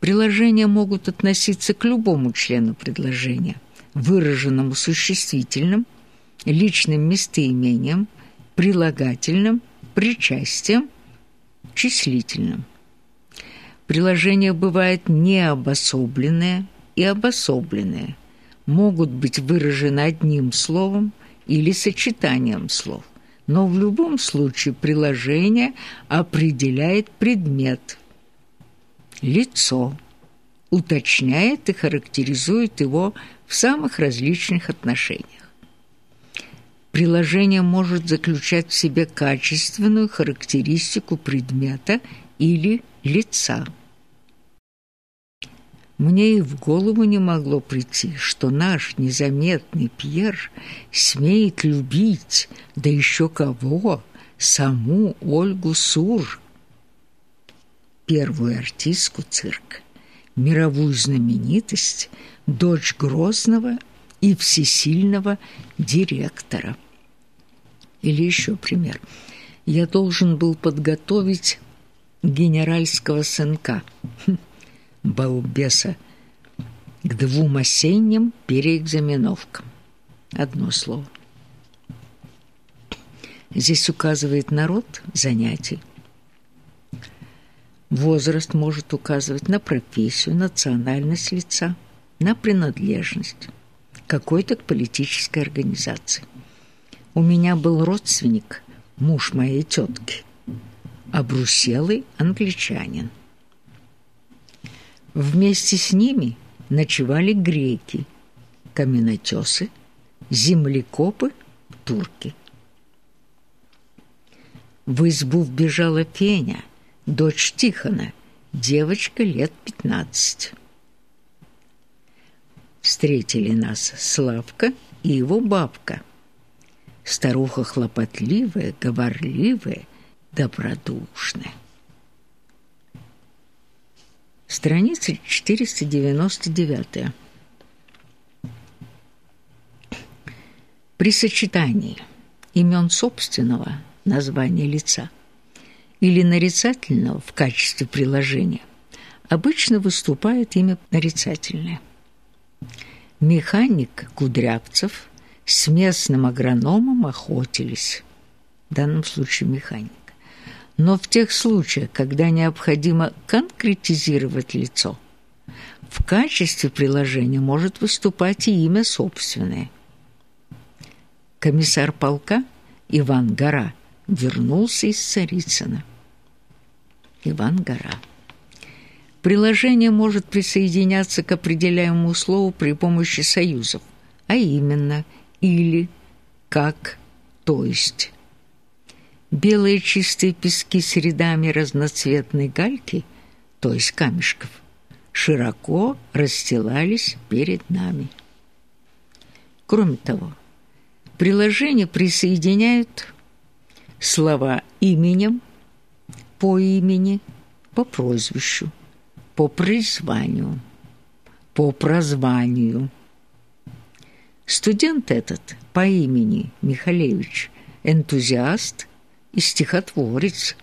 Приложения могут относиться к любому члену предложения, выраженному существительным, личным местоимением, прилагательным, причастием, числительным. Приложения бывают необособленные и обособленные, могут быть выражены одним словом или сочетанием слов, но в любом случае приложение определяет предмет, лицо, уточняет и характеризует его в самых различных отношениях. Приложение может заключать в себе качественную характеристику предмета или лица. Мне и в голову не могло прийти, что наш незаметный Пьер смеет любить, да еще кого, саму Ольгу Сур, первую артистку цирка, мировую знаменитость, дочь Грозного и всесильного директора. Или еще пример. Я должен был подготовить генеральского сынка – балбеса к двум осенним переэкзаменовкам. Одно слово. Здесь указывает народ занятий. Возраст может указывать на профессию, национальность лица, на принадлежность какой-то политической организации. У меня был родственник, муж моей тетки, обруселый англичанин. Вместе с ними ночевали греки, каменотесы, землекопы, турки. В избу вбежала Феня, дочь Тихона, девочка лет пятнадцать. Встретили нас Славка и его бабка. Старуха хлопотливая, говорливая, добродушная. Страница 499. При сочетании имен собственного названия лица или нарицательного в качестве приложения обычно выступает имя нарицательное. Механик Кудрявцев с местным агрономом охотились, в данном случае механик. Но в тех случаях, когда необходимо конкретизировать лицо, в качестве приложения может выступать и имя собственное. Комиссар полка Иван Гора вернулся из Царицына. Иван Гора. Приложение может присоединяться к определяемому слову при помощи союзов, а именно «или», «как», «то есть». Белые чистые пески с рядами разноцветной гальки, то есть камешков, широко расстилались перед нами. Кроме того, приложение присоединяют слова именем, по имени, по прозвищу, по призванию, по прозванию. Студент этот по имени Михалевич – энтузиаст и стихотворец.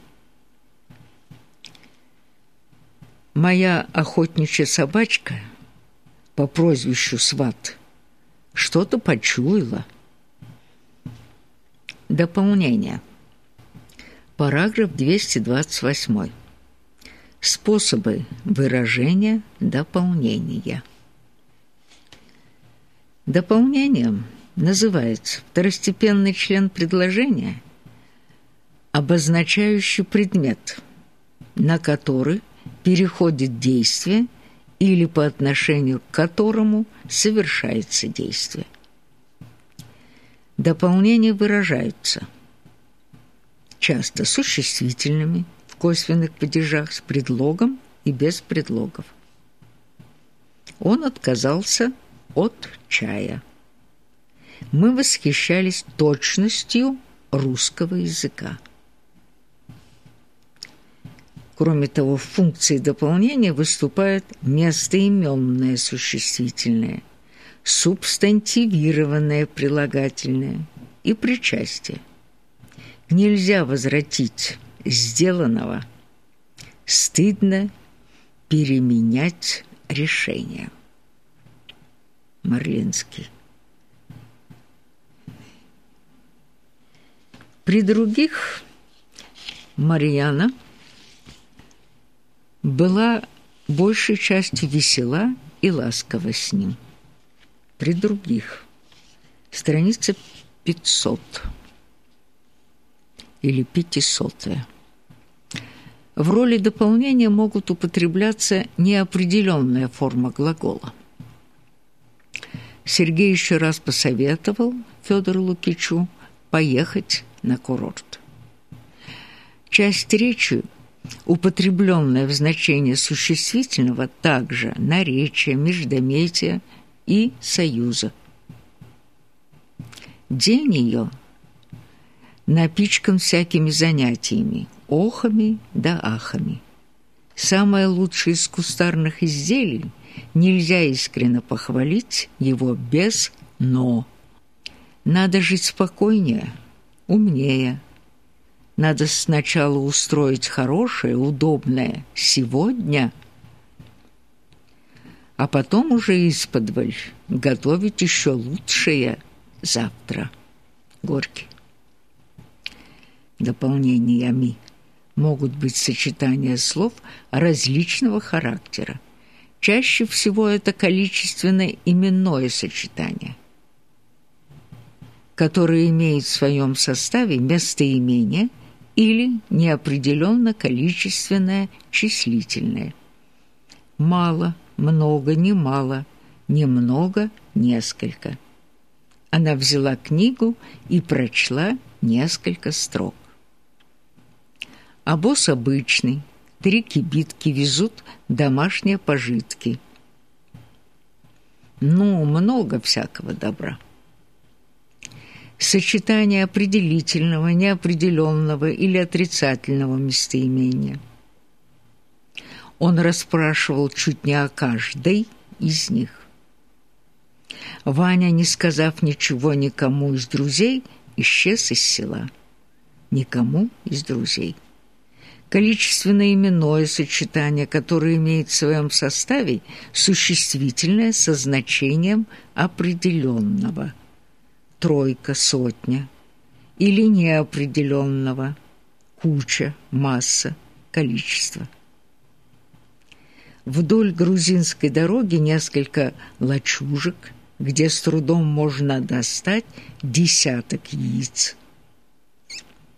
Моя охотничья собачка по прозвищу Сват что-то почуяла. Дополнение. Параграф 228. Способы выражения дополнения. Дополнением называется второстепенный член предложения – обозначающий предмет, на который переходит действие или по отношению к которому совершается действие. Дополнения выражаются часто существительными в косвенных падежах с предлогом и без предлогов. Он отказался от чая. Мы восхищались точностью русского языка. Кроме того, в функции дополнения выступает местоименное существительное, субстантивированное прилагательное и причастие. Нельзя возвратить сделанного. Стыдно переменять решение. Марлинский. При других Марьяна была большей частью весела и ласкова с ним. При других. Страница 500 или пятисотая. В роли дополнения могут употребляться неопределенная форма глагола. Сергей еще раз посоветовал Федору Лукичу поехать на курорт. Часть речи, употребленная в значении существительного, также наречия, междометия и союза. День ее напичкан всякими занятиями, охами да ахами. Самое лучшее из кустарных изделий нельзя искренно похвалить его без «но». Надо жить спокойнее, умнее. Надо сначала устроить хорошее, удобное сегодня, а потом уже исподволь готовить еще лучшее завтра. Горький. Дополнениями могут быть сочетания слов различного характера. Чаще всего это количественное именное сочетание – который имеет в своем составе местоимение или неопределенно количественное числительное. Мало, много, немало, немного, несколько. Она взяла книгу и прочла несколько строк. А босс обычный, три кибитки везут домашние пожитки. Ну, много всякого добра сочетание определительного, неопределенного или отрицательного местоимения. Он расспрашивал чуть не о каждой из них. Ваня, не сказав ничего никому из друзей, исчез из села. Никому из друзей. Количественное именное сочетание, которое имеет в своем составе существительное со значением определенного – тройка, сотня, или неопределенного, куча, масса, количество. Вдоль грузинской дороги несколько лачужек, где с трудом можно достать десяток яиц.